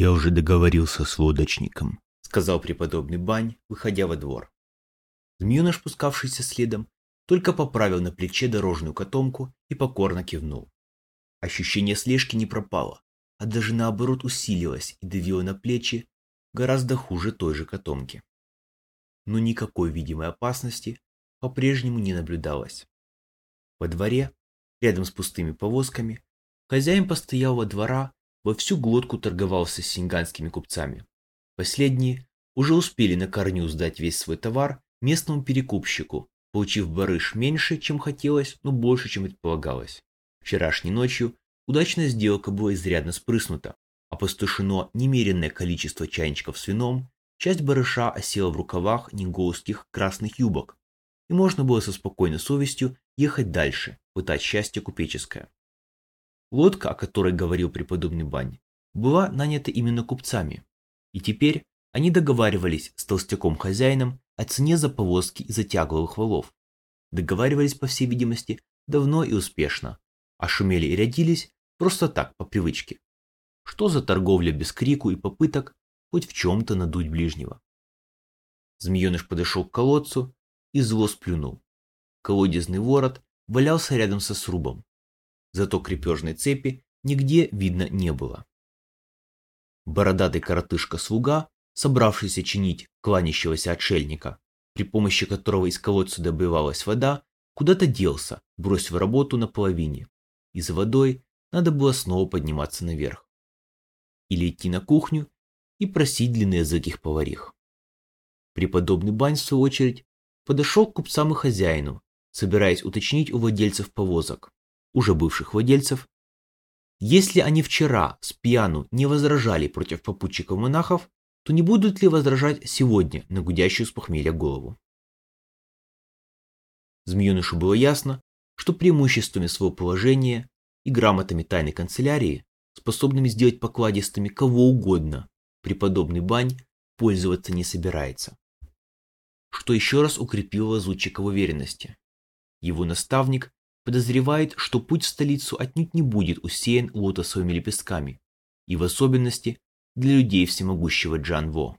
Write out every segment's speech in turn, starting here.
«Я уже договорился с лодочником», — сказал преподобный Бань, выходя во двор. Змееныш, спускавшийся следом, только поправил на плече дорожную котомку и покорно кивнул. Ощущение слежки не пропало, а даже наоборот усилилось и давило на плечи гораздо хуже той же котомки. Но никакой видимой опасности по-прежнему не наблюдалось. Во дворе, рядом с пустыми повозками, хозяин постоялого двора во всю глотку торговался с синганскими купцами. Последние уже успели на корню сдать весь свой товар местному перекупщику, получив барыш меньше, чем хотелось, но больше, чем предполагалось. Вчерашней ночью удачная сделка была изрядно спрыснута, опустошено немеренное количество чайничков с вином, часть барыша осела в рукавах неголских красных юбок, и можно было со спокойной совестью ехать дальше, пытать счастье купеческое. Лодка, о которой говорил преподобный Бань, была нанята именно купцами, и теперь они договаривались с толстяком-хозяином о цене за повозки и за тягловых валов. Договаривались, по всей видимости, давно и успешно, а шумели и рядились просто так, по привычке. Что за торговля без крику и попыток хоть в чем-то надуть ближнего? Змееныш подошел к колодцу и зло сплюнул. Колодезный ворот валялся рядом со срубом. Зато крепежной цепи нигде видно не было. Бородатый коротышка-слуга, собравшийся чинить кланящегося отшельника, при помощи которого из колодца добывалась вода, куда-то делся, бросив работу на половине. И за водой надо было снова подниматься наверх. Или идти на кухню и просить длинноязыких поварих. Преподобный Бань, в свою очередь, подошел к купцам и хозяину, собираясь уточнить у владельцев повозок, уже бывших владельцев, если они вчера с пьяну не возражали против попутчиков монахов, то не будут ли возражать сегодня на гудящую с похмелья голову? Змеенышу было ясно, что преимуществами своего положения и грамотами тайной канцелярии, способными сделать покладистыми кого угодно, преподобный Бань пользоваться не собирается. Что еще раз укрепило лазутчика в уверенности. Его наставник подозревает, что путь в столицу отнюдь не будет усеян лотосовыми лепестками, и в особенности для людей всемогущего Джан Во,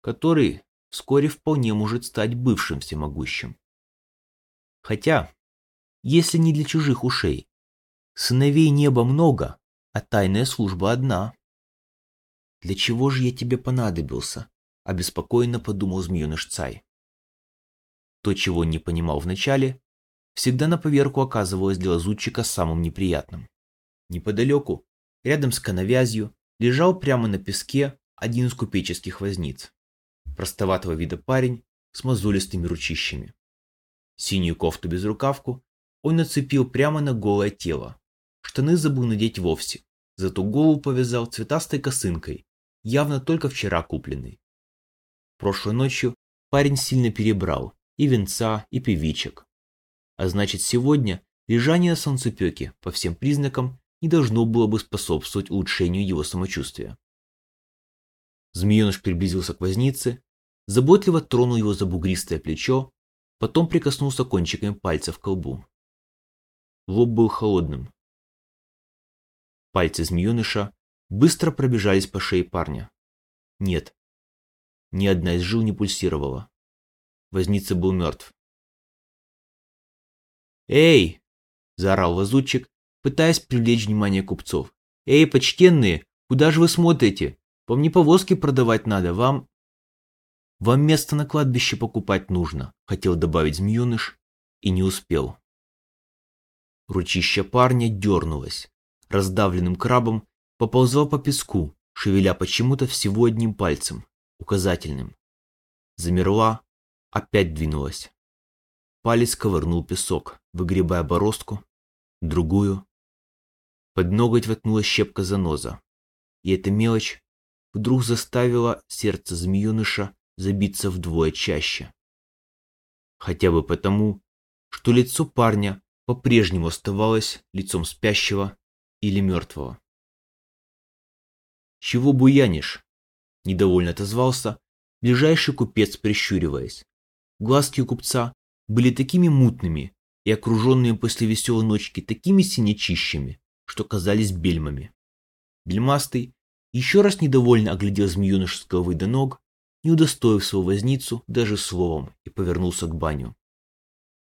который вскоре вполне может стать бывшим всемогущим. Хотя, если не для чужих ушей, сыновей неба много, а тайная служба одна. Для чего же я тебе понадобился? Обеспокоенно подумал змееныш Цай. То, чего не понимал вначале, всегда на поверку оказывалось для лазутчика самым неприятным. Неподалеку, рядом с коновязью, лежал прямо на песке один из купеческих возниц. Простоватого вида парень с мозолистыми ручищами. Синюю кофту без рукавку он нацепил прямо на голое тело. Штаны забыл надеть вовсе, зато голову повязал цветастой косынкой, явно только вчера купленной. Прошлой ночью парень сильно перебрал и венца, и певичек. А значит, сегодня лежание на солнцепеке по всем признакам не должно было бы способствовать улучшению его самочувствия. Змееныш приблизился к вознице, заботливо тронул его за бугристое плечо, потом прикоснулся кончиками пальцев к колбу. Лоб был холодным. Пальцы змееныша быстро пробежались по шее парня. Нет, ни одна из жил не пульсировала. Возница был мертв. «Эй!» – заорал лазутчик, пытаясь привлечь внимание купцов. «Эй, почтенные, куда же вы смотрите? Вам не повозки продавать надо, вам...» «Вам место на кладбище покупать нужно», — хотел добавить змееныш и не успел. Ручище парня дернулось, раздавленным крабом поползло по песку, шевеля почему-то всего одним пальцем, указательным. Замерла, опять двинулась. Палец ковырнул песок, выгребая бороздку, другую, под ноготь воткнула щепка заноза. И эта мелочь вдруг заставила сердце змееныша забиться вдвое чаще. Хотя бы потому, что лицо парня по-прежнему оставалось лицом спящего или мертвого. «Чего буянишь?» – недовольно отозвался ближайший купец, прищуриваясь. Глазки у купца были такими мутными и окруженные после веселой ночки такими синячищами, что казались бельмами. Бельмастый еще раз недовольно оглядел головы до ног, не удостоив своего возницу даже словом, и повернулся к баню.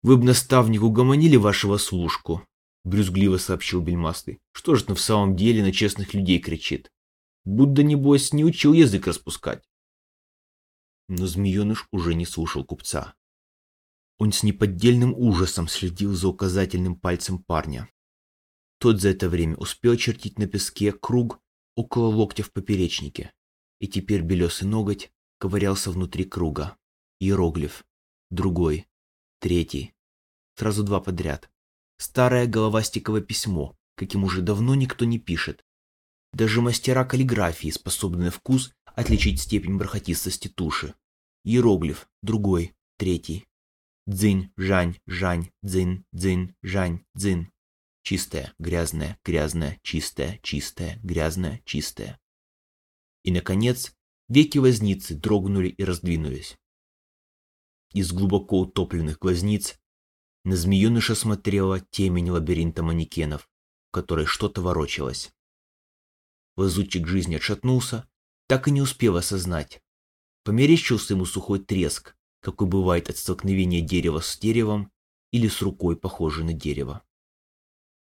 «Вы б наставнику гомонили вашего служку», — брюзгливо сообщил бельмастый. «Что же он в самом деле на честных людей кричит? Будто, небось, не учил язык распускать». Но змееныш уже не слушал купца. Он с неподдельным ужасом следил за указательным пальцем парня. Тот за это время успел чертить на песке круг около локтя в поперечнике, и теперь белесый ноготь ковырялся внутри круга. Иероглиф. Другой. Третий. Сразу два подряд. Старое головастиковое письмо, каким уже давно никто не пишет. Даже мастера каллиграфии способны вкус отличить степень бархатистости туши. Иероглиф. Другой. Третий. Дзынь, жань, жань, дзынь, дзынь, жань, дзынь. Чистая, грязная, грязная, чистая, чистая, грязная, чистая. И, наконец, веки возницы дрогнули и раздвинулись. Из глубоко утопленных глазниц на змееныша смотрела темень лабиринта манекенов, в которой что-то ворочалось. Лазутчик жизни отшатнулся, так и не успев осознать. Померещился ему сухой треск, какой бывает от столкновения дерева с деревом или с рукой, похожей на дерево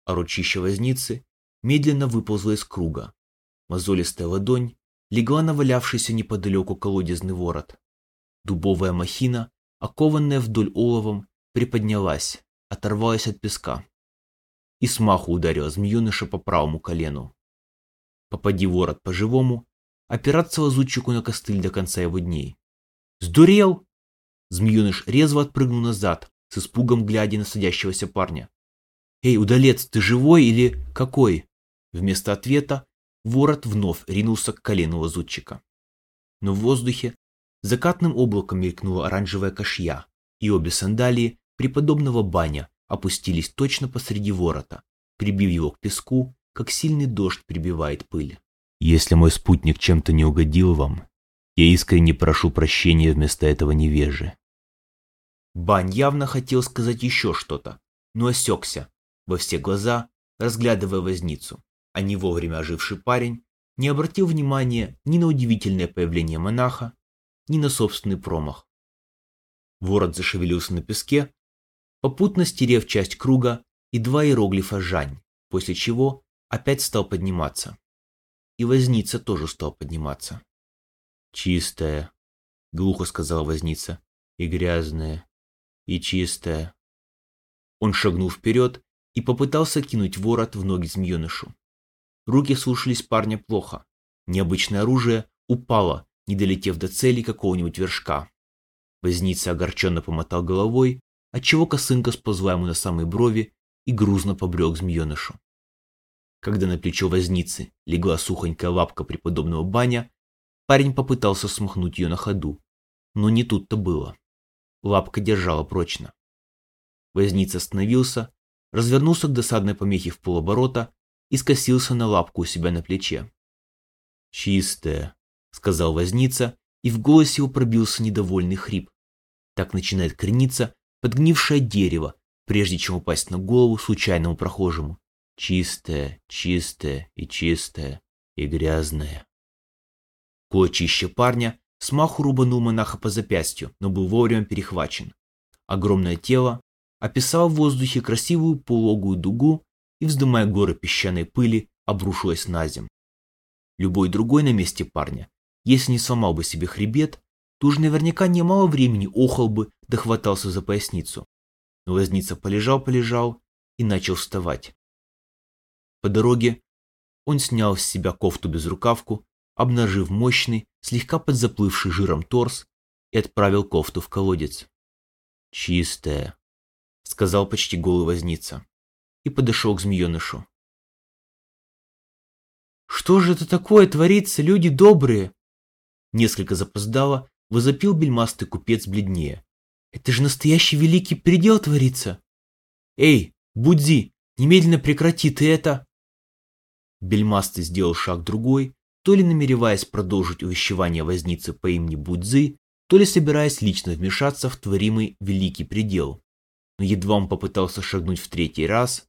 а ручище возницы медленно выползла из круга. Мозолистая ладонь легла на валявшийся неподалеку колодезный ворот. Дубовая махина, окованная вдоль оловом, приподнялась, оторвалась от песка и смаху ударила змееныша по правому колену. Попади ворот по-живому, опираться лазутчику на костыль до конца его дней. «Сдурел!» Змееныш резво отпрыгнул назад, с испугом глядя на садящегося парня. «Эй, удалец, ты живой или какой?» Вместо ответа ворот вновь ринулся к колену лазутчика. Но в воздухе закатным облаком мелькнула оранжевая кошья, и обе сандалии преподобного баня опустились точно посреди ворота, прибив его к песку, как сильный дождь прибивает пыль. «Если мой спутник чем-то не угодил вам, я искренне прошу прощения вместо этого невежи». Бань явно хотел сказать еще что-то, но осекся, во все глаза, разглядывая возницу, а не вовремя оживший парень не обратил внимания ни на удивительное появление монаха, ни на собственный промах. Ворот зашевелился на песке, попутно стерев часть круга и два иероглифа «Жань», после чего опять стал подниматься. И возница тоже стал подниматься. «Чистая», — глухо сказал возница, — «и грязная, и чистая». Он шагнул вперед и попытался кинуть ворот в ноги змеенышу. Руки слушались парня плохо. Необычное оружие упало, не долетев до цели какого-нибудь вершка. Возница огорченно помотал головой, отчего косынка сползла ему на самые брови и грузно побрел к змеенышу. Когда на плечо возницы легла сухонькая лапка преподобного баня, парень попытался смахнуть ее на ходу, но не тут-то было. Лапка держала прочно. Возница остановился развернулся к досадной помехе в полоборота и скосился на лапку у себя на плече. «Чистая», — сказал возница, и в голосе его пробился недовольный хрип. Так начинает крениться подгнившее дерево, прежде чем упасть на голову случайному прохожему. Чистое, чистое и чистое, и грязное. Кулачище парня смаху рубанул монаха по запястью, но был вовремя перехвачен. Огромное тело описал в воздухе красивую пологую дугу и, вздымая горы песчаной пыли, обрушилась на землю. Любой другой на месте парня, если не сломал бы себе хребет, то уж наверняка немало времени охал бы, да хватался за поясницу. Но возница полежал-полежал и начал вставать. По дороге он снял с себя кофту без рукавку, обнажив мощный, слегка подзаплывший жиром торс и отправил кофту в колодец. Чистая, сказал почти голый возница. И подошел к змеенышу. «Что же это такое творится, люди добрые?» Несколько запоздало, возопил бельмастый купец бледнее. «Это же настоящий великий предел творится!» «Эй, Будзи, немедленно прекрати ты это!» Бельмастый сделал шаг другой, то ли намереваясь продолжить увещевание возницы по имени Будзи, то ли собираясь лично вмешаться в творимый великий предел но едва он попытался шагнуть в третий раз.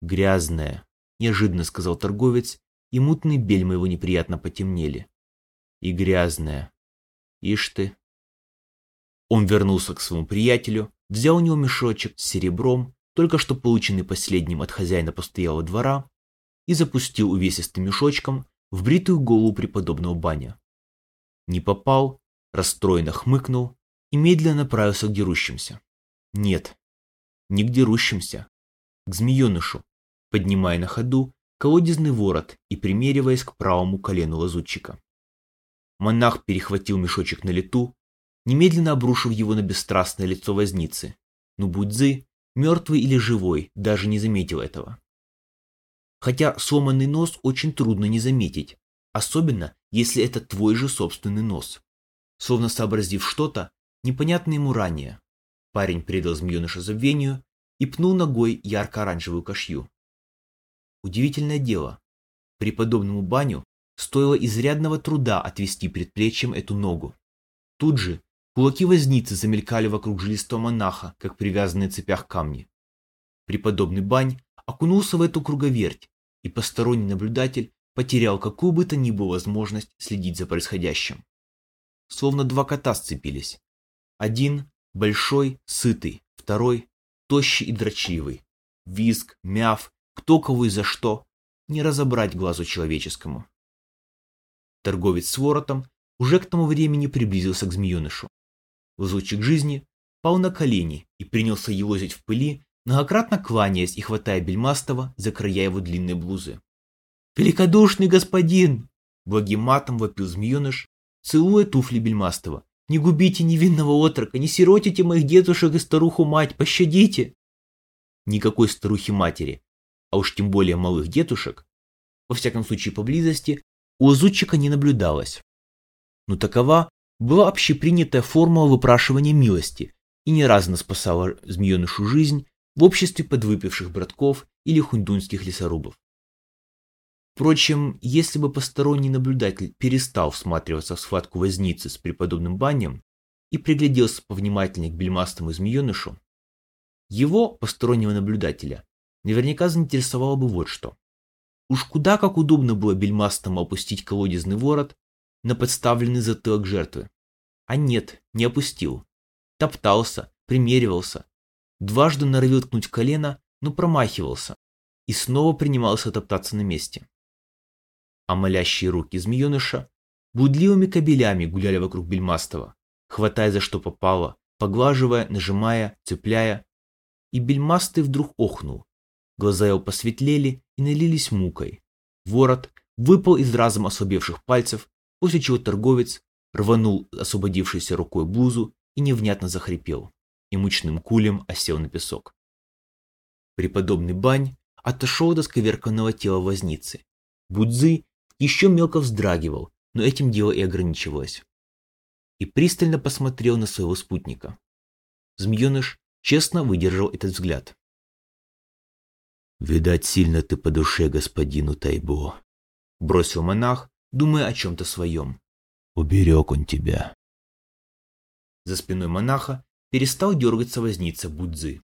«Грязная», — неожиданно сказал торговец и мутные бельмы его неприятно потемнели. И грязная. Ишь ты. Он вернулся к своему приятелю, взял у него мешочек с серебром, только что полученный последним от хозяина постоялого двора, и запустил увесистым мешочком в бритую голову преподобного баня. Не попал, расстроенно хмыкнул и медленно направился к дерущимся. Нет, не к дерущимся, к змеенышу, поднимая на ходу колодезный ворот и примериваясь к правому колену лазутчика. Монах перехватил мешочек на лету, немедленно обрушив его на бесстрастное лицо возницы, но Будзы, мертвый или живой, даже не заметил этого. Хотя сломанный нос очень трудно не заметить, особенно если это твой же собственный нос. Словно сообразив что-то, непонятное ему ранее, парень предал змееныша забвению и пнул ногой ярко-оранжевую кошью. Удивительное дело. Преподобному баню стоило изрядного труда отвести предплечьем эту ногу. Тут же кулаки возницы замелькали вокруг жилистого монаха, как привязанные цепях камни. Преподобный бань окунулся в эту круговерть, и посторонний наблюдатель потерял какую бы то ни было возможность следить за происходящим. Словно два кота сцепились. Один – большой, сытый, второй – тощий и дрочливый. Визг, мяв, кто кого и за что, не разобрать глазу человеческому. Торговец с воротом уже к тому времени приблизился к змеенышу. Лазутчик жизни пал на колени и принялся елозить в пыли, многократно кланяясь и хватая бельмастого за края его длинной блузы. «Великодушный господин!» Благим матом вопил змееныш, целуя туфли бельмастого. «Не губите невинного отрока, не сиротите моих дедушек и старуху-мать, пощадите!» Никакой старухи-матери, а уж тем более малых дедушек, во всяком случае поблизости, у лазутчика не наблюдалось. Но такова была общепринятая формула выпрашивания милости и не разно спасала змеенышу жизнь в обществе подвыпивших братков или хундунских лесорубов. Впрочем, если бы посторонний наблюдатель перестал всматриваться в схватку возницы с преподобным банем и пригляделся повнимательнее к бельмастому змеенышу, его, постороннего наблюдателя, наверняка заинтересовало бы вот что. Уж куда как удобно было бельмастому опустить колодезный ворот на подставленный затылок жертвы. А нет, не опустил. Топтался, примеривался. Дважды норовил ткнуть колено, но промахивался. И снова принимался топтаться на месте. А молящие руки змееныша будливыми кабелями гуляли вокруг бельмастого, хватая за что попало, поглаживая, нажимая, цепляя. И бельмастый вдруг охнул, Глаза его посветлели и налились мукой. Ворот выпал из разом ослабевших пальцев, после чего торговец рванул освободившейся рукой блузу и невнятно захрипел, и мучным кулем осел на песок. Преподобный бань отошел до сковерканного тела возницы. Будзы еще мелко вздрагивал, но этим дело и ограничивалось. И пристально посмотрел на своего спутника. Змееныш честно выдержал этот взгляд. «Видать, сильно ты по душе господину Тайбо», — бросил монах, думая о чем-то своем. «Уберег он тебя». За спиной монаха перестал дергаться возница Будзы.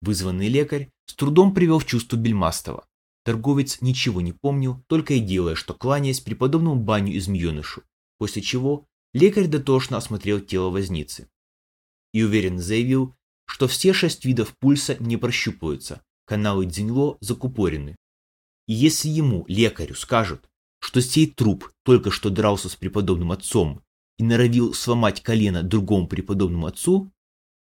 Вызванный лекарь с трудом привел в чувство Бельмастова. Торговец ничего не помнил, только и делая, что кланяясь преподобному баню и змеенышу, после чего лекарь дотошно осмотрел тело возницы. И уверенно заявил, что все шесть видов пульса не прощупываются, каналы Дзиньло закупорены. И если ему, лекарю, скажут, что сей труп только что дрался с преподобным отцом и норовил сломать колено другому преподобному отцу,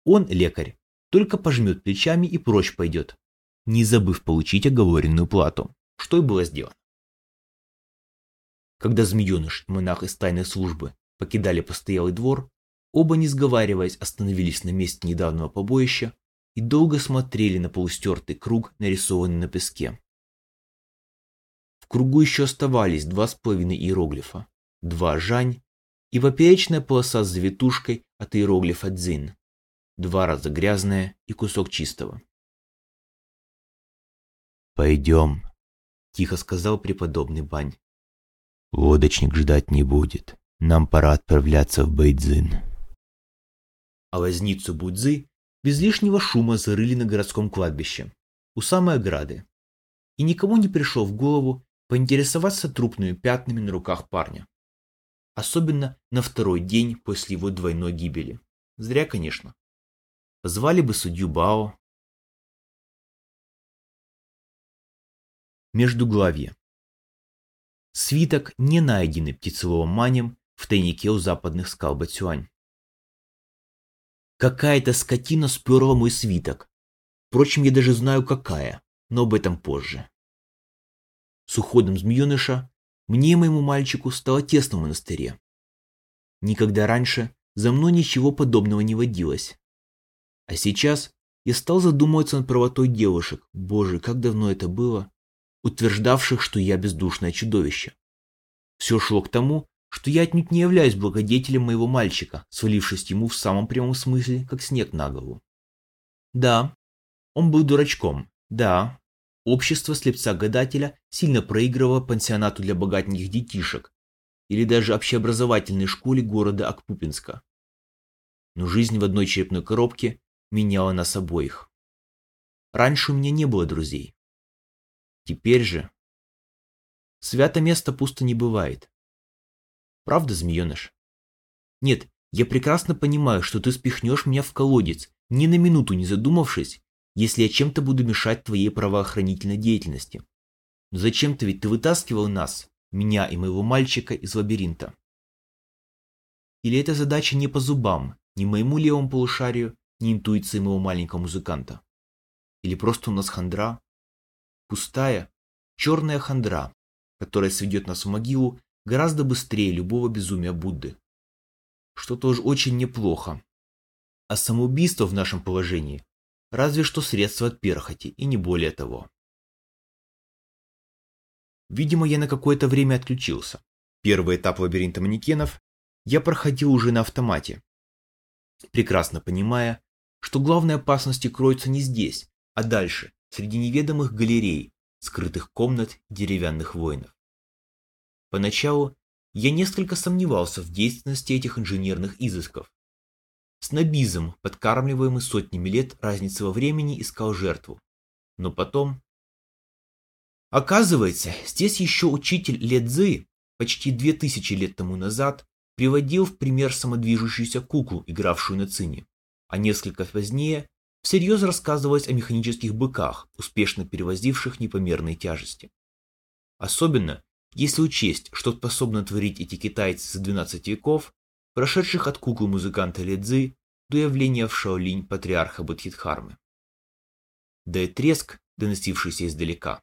он, лекарь, только пожмет плечами и прочь пойдет, не забыв получить оговоренную плату, что и было сделано. Когда змееныш и монах из тайной службы покидали постоялый двор, оба, не сговариваясь, остановились на месте недавнего побоища и долго смотрели на полустертый круг, нарисованный на песке. В кругу еще оставались два с половиной иероглифа, два жань и поперечная полоса с завитушкой от иероглифа дзин, два раза грязная и кусок чистого. «Пойдем», — тихо сказал преподобный Бань. «Водочник ждать не будет. Нам пора отправляться в Бэйдзин». А возницу Будзы без лишнего шума зарыли на городском кладбище, у самой ограды. и никому не пришло в голову поинтересоваться трупными пятнами на руках парня. Особенно на второй день после его двойной гибели. Зря, конечно. Позвали бы судью Бао. Междуглавье. Свиток, не найденный птицеловым манем в тайнике у западных скал Бацюань. Какая-то скотина сперла мой свиток. Впрочем, я даже знаю, какая, но об этом позже. С уходом змееныша мне и моему мальчику стало тесно в монастыре. Никогда раньше за мной ничего подобного не водилось. А сейчас я стал задумываться над правотой девушек, боже, как давно это было, утверждавших, что я бездушное чудовище. Все шло к тому, что я отнюдь не являюсь благодетелем моего мальчика, свалившись ему в самом прямом смысле, как снег на голову. Да, он был дурачком, да, общество слепца-гадателя сильно проигрывало пансионату для богатеньких детишек или даже общеобразовательной школе города Акпупинска. Но жизнь в одной черепной коробке меняла нас обоих. Раньше у меня не было друзей. Теперь же... Свято место пусто не бывает. Правда, змееныш? Нет, я прекрасно понимаю, что ты спихнешь меня в колодец, ни на минуту не задумавшись, если я чем-то буду мешать твоей правоохранительной деятельности. Но зачем-то ведь ты вытаскивал нас, меня и моего мальчика, из лабиринта. Или эта задача не по зубам, ни моему левому полушарию, ни интуиции моего маленького музыканта? Или просто у нас хандра? Пустая, черная хандра, которая сведет нас в могилу гораздо быстрее любого безумия Будды. Что тоже очень неплохо. А самоубийство в нашем положении разве что средство от перхоти, и не более того. Видимо, я на какое-то время отключился. Первый этап лабиринта манекенов я проходил уже на автомате, прекрасно понимая, что главные опасности кроются не здесь, а дальше, среди неведомых галерей, скрытых комнат деревянных воинов. Поначалу я несколько сомневался в действенности этих инженерных изысков. Снобизм, подкармливаемый сотнями лет разницы во времени, искал жертву. Но потом... Оказывается, здесь еще учитель Ледзы почти две тысячи лет тому назад приводил в пример самодвижущуюся куклу, игравшую на цине, а несколько позднее всерьез рассказывалось о механических быках, успешно перевозивших непомерные тяжести. Особенно если учесть, что способны творить эти китайцы за 12 веков, прошедших от куклы музыканта Ледзы до явления в Шаолинь патриарха Бодхитхармы. Да и треск, доносившийся издалека.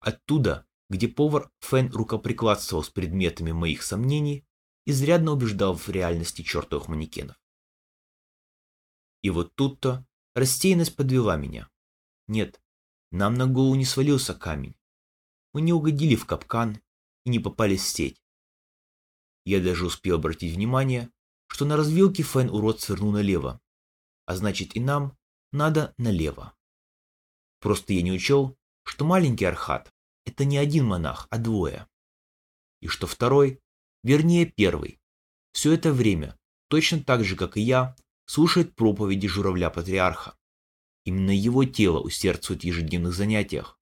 Оттуда, где повар Фэн рукоприкладствовал с предметами моих сомнений, изрядно убеждал в реальности чертовых манекенов. И вот тут-то растерянность подвела меня. Нет, нам на голову не свалился камень мы не угодили в капкан и не попали в сеть. Я даже успел обратить внимание, что на развилке Фэн урод свернул налево, а значит и нам надо налево. Просто я не учел, что маленький архат – это не один монах, а двое. И что второй, вернее первый, все это время, точно так же, как и я, слушает проповеди журавля-патриарха. Именно его тело усердствует в ежедневных занятиях,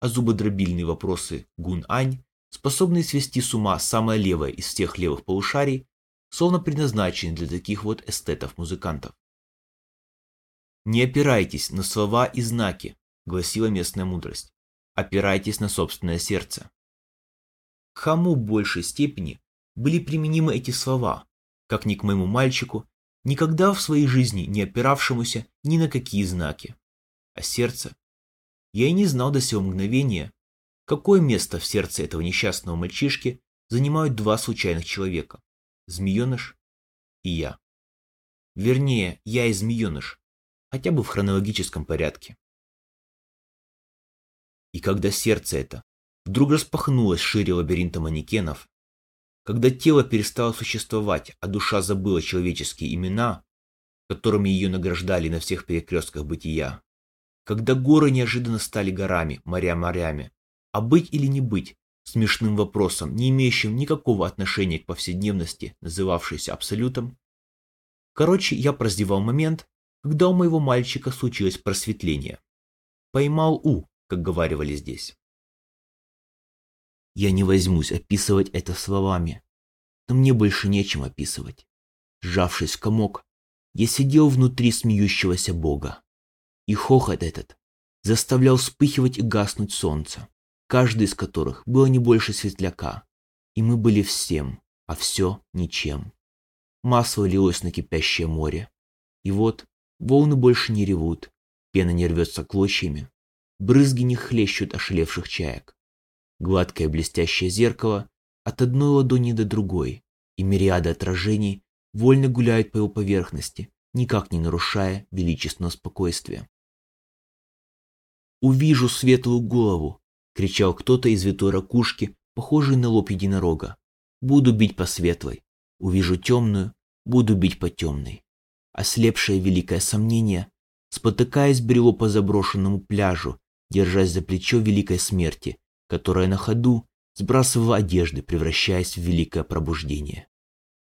а зубодробильные вопросы Гун-Ань, способные свести с ума самое левое из всех левых полушарий, словно предназначены для таких вот эстетов-музыкантов. «Не опирайтесь на слова и знаки», – гласила местная мудрость. «Опирайтесь на собственное сердце». К кому в большей степени были применимы эти слова, как ни к моему мальчику, никогда в своей жизни не опиравшемуся ни на какие знаки. А сердце я и не знал до сего мгновения, какое место в сердце этого несчастного мальчишки занимают два случайных человека – змееныш и я. Вернее, я и змееныш, хотя бы в хронологическом порядке. И когда сердце это вдруг распахнулось шире лабиринта манекенов, когда тело перестало существовать, а душа забыла человеческие имена, которыми ее награждали на всех перекрестках бытия, когда горы неожиданно стали горами, моря морями. А быть или не быть смешным вопросом, не имеющим никакого отношения к повседневности, называвшейся абсолютом. Короче, я прозевал момент, когда у моего мальчика случилось просветление. Поймал У, как говаривали здесь. Я не возьмусь описывать это словами, но мне больше нечем описывать. Сжавшись в комок, я сидел внутри смеющегося бога. И хохот этот заставлял вспыхивать и гаснуть солнце, каждый из которых было не больше светляка, и мы были всем, а все ничем. Масло лилось на кипящее море. И вот волны больше не ревут, пена не рвется клочьями, брызги не хлещут ошалевших чаек. Гладкое блестящее зеркало от одной ладони до другой, и мириады отражений вольно гуляют по его поверхности, никак не нарушая величественного спокойствия. «Увижу светлую голову!» — кричал кто-то из витой ракушки, похожий на лоб единорога. «Буду бить по светлой. Увижу темную, буду бить по темной». Ослепшее великое сомнение, спотыкаясь, брело по заброшенному пляжу, держась за плечо великой смерти, которая на ходу сбрасывала одежды, превращаясь в великое пробуждение.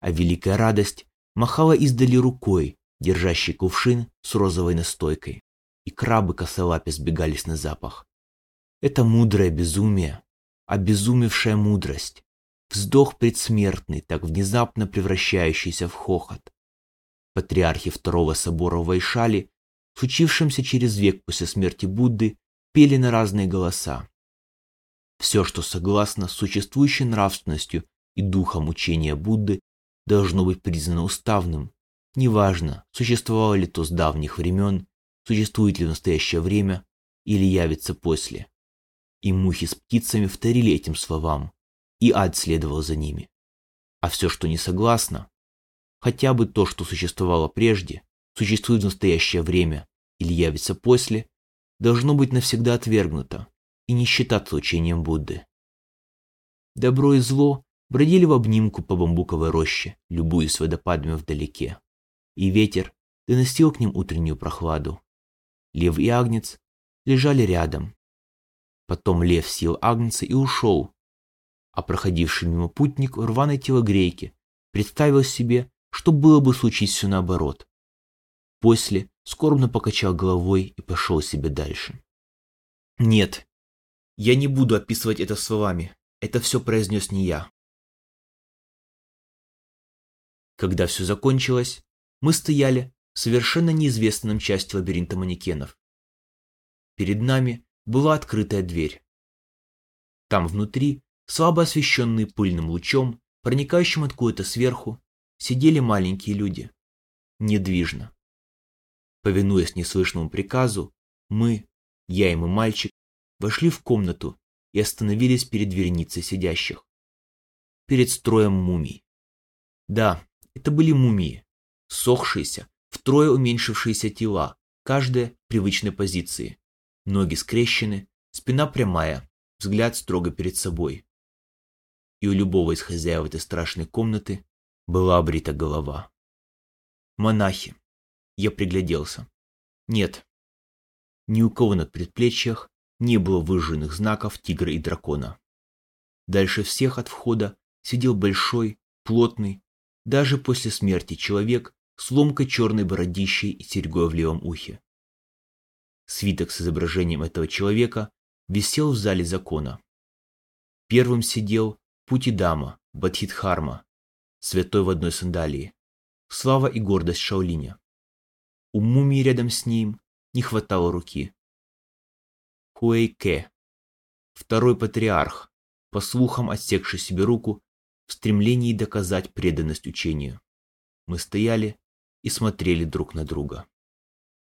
А великая радость махала издали рукой, держащей кувшин с розовой настойкой и крабы косолапе сбегались на запах. Это мудрое безумие, обезумевшая мудрость, вздох предсмертный, так внезапно превращающийся в хохот. Патриархи Второго собора Вайшали, случившемся через век после смерти Будды, пели на разные голоса. Все, что согласно существующей нравственностью и духом учения Будды, должно быть признано уставным, неважно, существовало ли то с давних времен существует ли в настоящее время или явится после. И мухи с птицами вторили этим словам, и ад следовал за ними. А все, что не согласно, хотя бы то, что существовало прежде, существует в настоящее время или явится после, должно быть навсегда отвергнуто и не считаться учением Будды. Добро и зло бродили в обнимку по бамбуковой роще, любуясь водопадами вдалеке, и ветер доносил к ним утреннюю прохладу. Лев и Агнец лежали рядом. Потом лев съел Агнца и ушел, а проходивший мимо путник в рваной телогрейке представил себе, что было бы случись все наоборот. После скорбно покачал головой и пошел себе дальше. Нет, я не буду описывать это словами, это все произнес не я. Когда все закончилось, мы стояли совершенно неизвестном части лабиринта манекенов. Перед нами была открытая дверь. Там внутри, слабо освещенные пыльным лучом, проникающим откуда-то сверху, сидели маленькие люди. Недвижно. Повинуясь неслышному приказу, мы, я и мой мальчик, вошли в комнату и остановились перед вереницей сидящих. Перед строем мумий. Да, это были мумии, сохшиеся, втрое уменьшившиеся тела, каждая в привычной позиции. Ноги скрещены, спина прямая, взгляд строго перед собой. И у любого из хозяев этой страшной комнаты была обрита голова. Монахи. Я пригляделся. Нет. Ни у кого на предплечьях не было выжженных знаков тигра и дракона. Дальше всех от входа сидел большой, плотный, даже после смерти человек с ломкой черной бородищей и серьгой в левом ухе. Свиток с изображением этого человека висел в зале закона. Первым сидел Путидама, Бадхидхарма, святой в одной сандалии, слава и гордость Шаолиня. У мумии рядом с ним не хватало руки. Хуэйке, второй патриарх, по слухам отсекший себе руку в стремлении доказать преданность учению. Мы стояли и смотрели друг на друга.